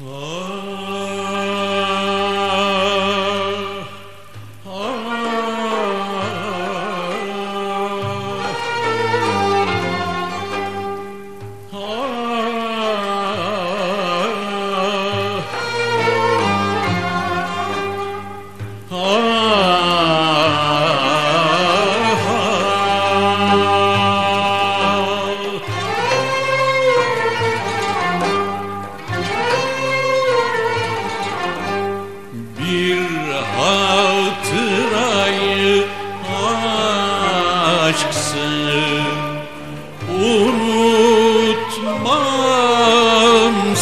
Oh.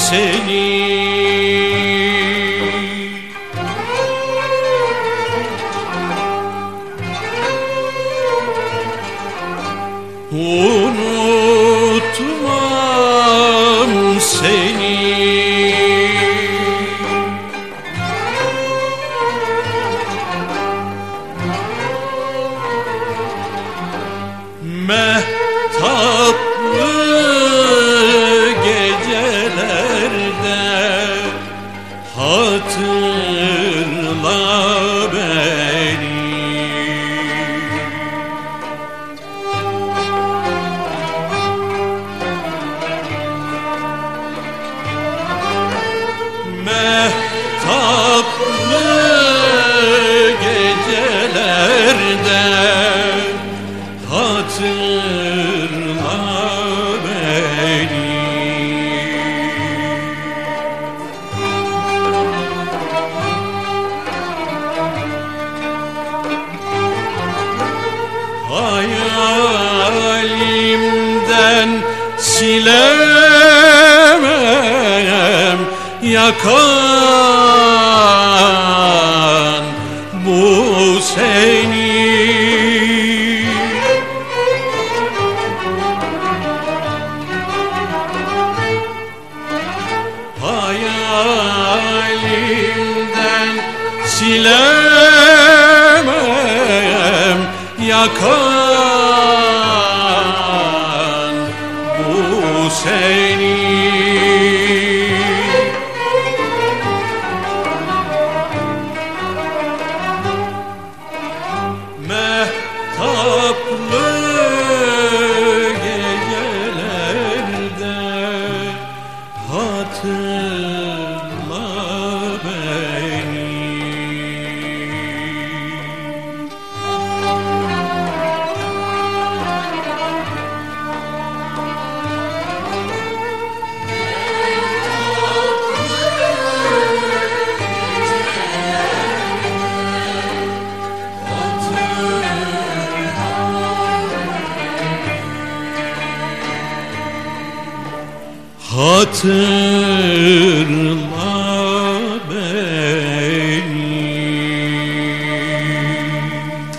Seni. Unutmam seni. Mehtaplı to Hayalimden silemem yakan bu seni. Hayalimden silemem yakan seni. Mehtaplı gecelerde hatırla Hatırla